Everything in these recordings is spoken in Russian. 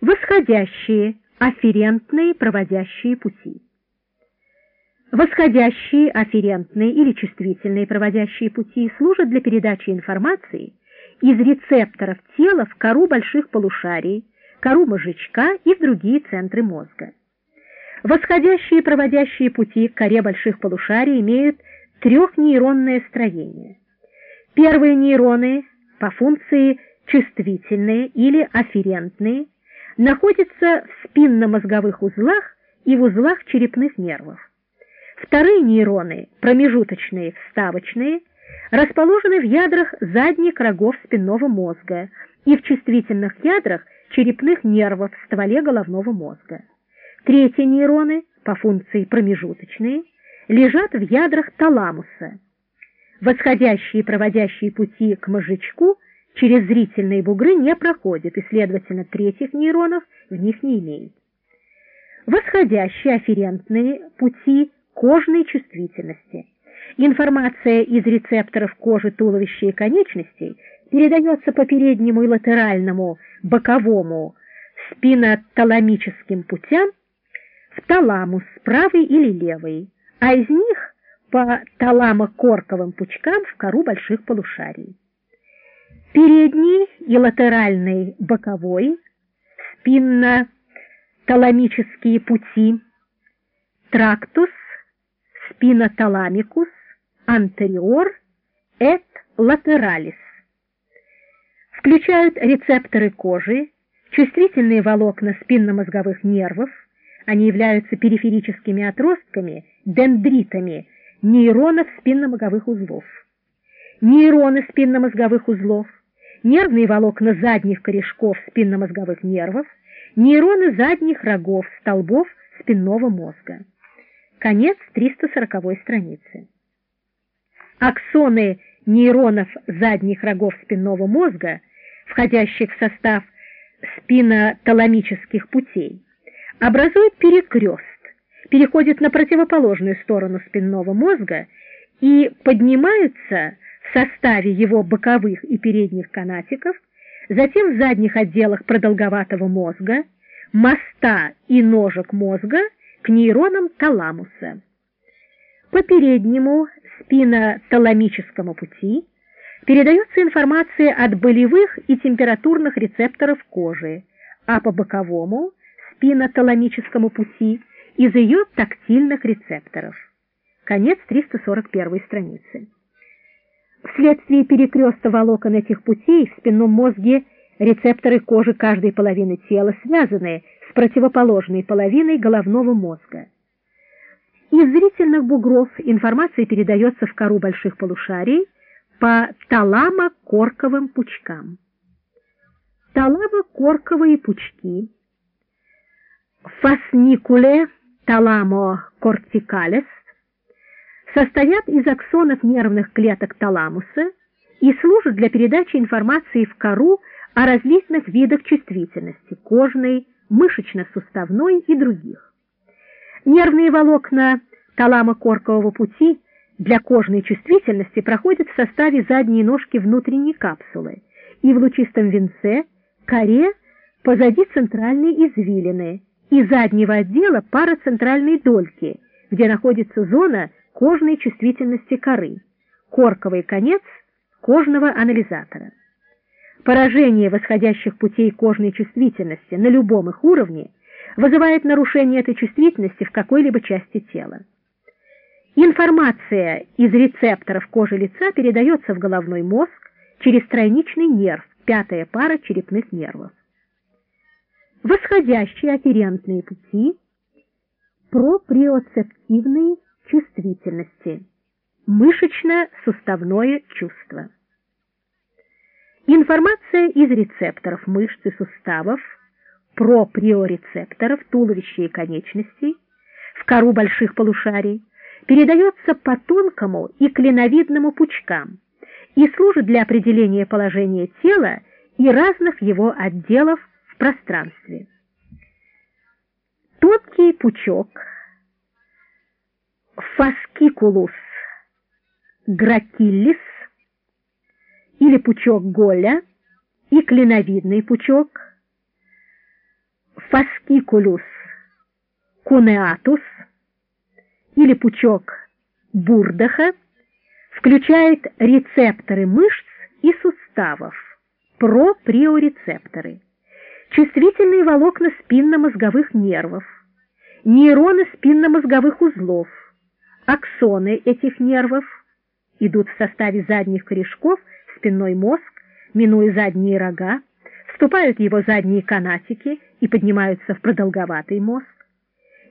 Восходящие, афферентные проводящие пути. Восходящие, афферентные или чувствительные проводящие пути служат для передачи информации из рецепторов тела в кору больших полушарий, кору мозжечка и в другие центры мозга. Восходящие проводящие пути к коре больших полушарий имеют трехнейронное строение. Первые нейроны по функции чувствительные или афферентные находятся в спинномозговых узлах и в узлах черепных нервов. Вторые нейроны, промежуточные, вставочные, расположены в ядрах задних рогов спинного мозга и в чувствительных ядрах черепных нервов в стволе головного мозга. Третьи нейроны, по функции промежуточные, лежат в ядрах таламуса. Восходящие и проводящие пути к мозжечку через зрительные бугры не проходят, и, следовательно, третьих нейронов в них не имеют. Восходящие афферентные пути кожной чувствительности. Информация из рецепторов кожи, туловища и конечностей передается по переднему и латеральному, боковому, спиноталамическим путям в таламус, правый или левый, а из них по таламокорковым пучкам в кору больших полушарий. Передний и латеральный боковой, спинно-таламические пути, трактус, спиноталамикус, антериор, эт латералис. Включают рецепторы кожи, чувствительные волокна спинномозговых нервов, они являются периферическими отростками, дендритами, нейронов спинномозговых узлов. Нейроны спинномозговых узлов, нервные волокна задних корешков спинномозговых нервов, нейроны задних рогов, столбов спинного мозга. Конец 340 страницы. Аксоны нейронов задних рогов спинного мозга, входящих в состав спиноталамических путей, образуют перекрест, переходят на противоположную сторону спинного мозга и поднимаются в составе его боковых и передних канатиков, затем в задних отделах продолговатого мозга, моста и ножек мозга к нейронам таламуса. По переднему спиноталамическому пути передается информация от болевых и температурных рецепторов кожи, а по боковому спиноталамическому пути из ее тактильных рецепторов. Конец 341 страницы. Вследствие перекреста волокон этих путей в спинном мозге рецепторы кожи каждой половины тела связаны с противоположной половиной головного мозга. Из зрительных бугров информация передается в кору больших полушарий по таламо-корковым пучкам. Таламо-корковые пучки фасникуле таламо-кортикалес состоят из аксонов нервных клеток таламуса и служат для передачи информации в кору о различных видах чувствительности – кожной, мышечно-суставной и других. Нервные волокна таламо-коркового пути для кожной чувствительности проходят в составе задней ножки внутренней капсулы и в лучистом венце, коре, позади центральной извилины и заднего отдела парацентральной дольки, где находится зона кожной чувствительности коры, корковый конец кожного анализатора. Поражение восходящих путей кожной чувствительности на любом их уровне вызывает нарушение этой чувствительности в какой-либо части тела. Информация из рецепторов кожи лица передается в головной мозг через тройничный нерв, пятая пара черепных нервов. Восходящие афферентные пути проприоцептивные чувствительности, мышечно-суставное чувство. Информация из рецепторов мышц и суставов, проприорецепторов туловища и конечностей, в кору больших полушарий, передается по тонкому и клиновидному пучкам и служит для определения положения тела и разных его отделов в пространстве. Тонкий пучок фаскикулус гракиллис или пучок Голя и клиновидный пучок фаскикулюс кунеатус или пучок бурдаха включает рецепторы мышц и суставов, проприорецепторы, чувствительные волокна спинномозговых нервов, нейроны спинномозговых узлов, аксоны этих нервов идут в составе задних корешков спинной мозг, минуя задние рога, вступают в его задние канатики и поднимаются в продолговатый мозг.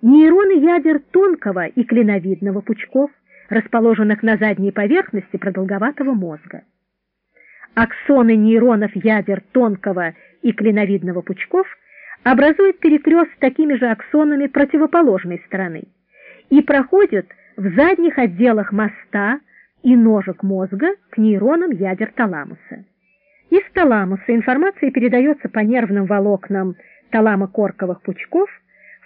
Нейроны ядер тонкого и клиновидного пучков, расположенных на задней поверхности продолговатого мозга. Аксоны нейронов ядер тонкого и клиновидного пучков образуют перекрест с такими же аксонами противоположной стороны и проходят в задних отделах моста и ножек мозга к нейронам ядер таламуса. Из таламуса информация передается по нервным волокнам таламокорковых пучков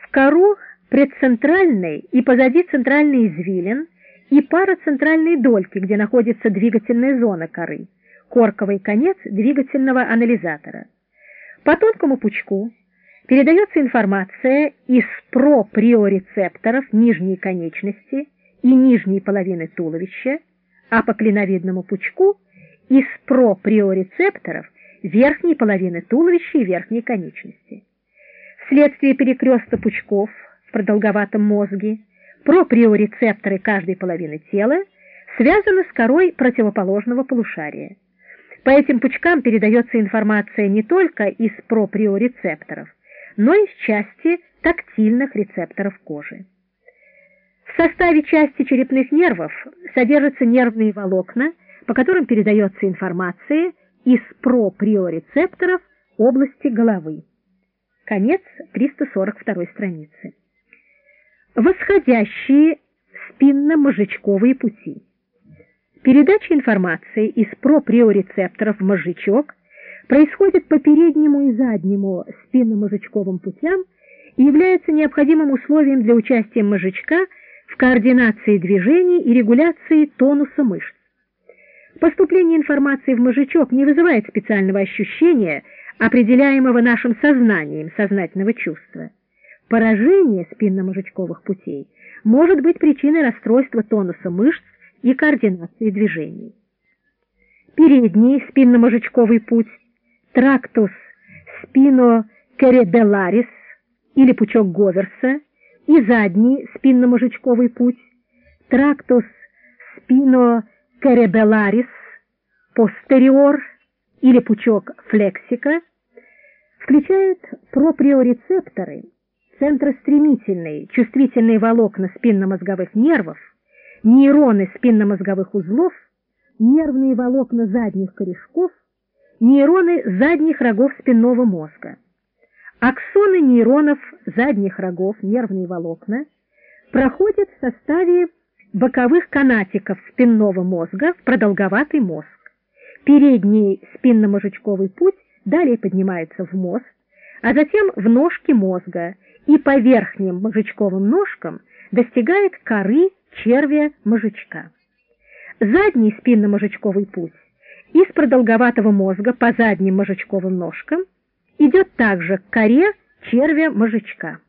в кору предцентральной и позади центральной извилин и парацентральной дольки, где находится двигательная зона коры, корковый конец двигательного анализатора. По тонкому пучку передается информация из проприорецепторов нижней конечности и нижней половины туловища, а по клиновидному пучку из проприорецепторов верхней половины туловища и верхней конечности. Вследствие перекреста пучков в продолговатом мозге проприорецепторы каждой половины тела связаны с корой противоположного полушария. По этим пучкам передается информация не только из проприорецепторов, но и из части тактильных рецепторов кожи. В составе части черепных нервов содержатся нервные волокна, по которым передается информация из проприорецепторов области головы. Конец 342 страницы. Восходящие спинно-мозжечковые пути. Передача информации из проприорецепторов в мозжечок происходит по переднему и заднему спинно-мозжечковым путям и является необходимым условием для участия мозжечка в координации движений и регуляции тонуса мышц. Поступление информации в мозжечок не вызывает специального ощущения, определяемого нашим сознанием сознательного чувства. Поражение спинно-мозжечковых путей может быть причиной расстройства тонуса мышц и координации движений. Передний спинномозжечковый путь трактус спинокеребелларис или пучок Говерса и задний спинномозжечковый путь трактус спинокеребелларис постериор или пучок флексика включает проприорецепторы, центростремительные чувствительные волокна спинномозговых нервов, нейроны спинномозговых узлов, нервные волокна задних корешков, нейроны задних рогов спинного мозга. Аксоны нейронов задних рогов, нервные волокна, проходят в составе боковых канатиков спинного мозга в продолговатый мозг. Передний спинномозжечковый путь далее поднимается в мозг, а затем в ножки мозга и по верхним мозжечковым ножкам достигает коры червя-мозжечка. Задний спинно-мозжечковый путь из продолговатого мозга по задним мозжечковым ножкам идет также к коре червя-мозжечка.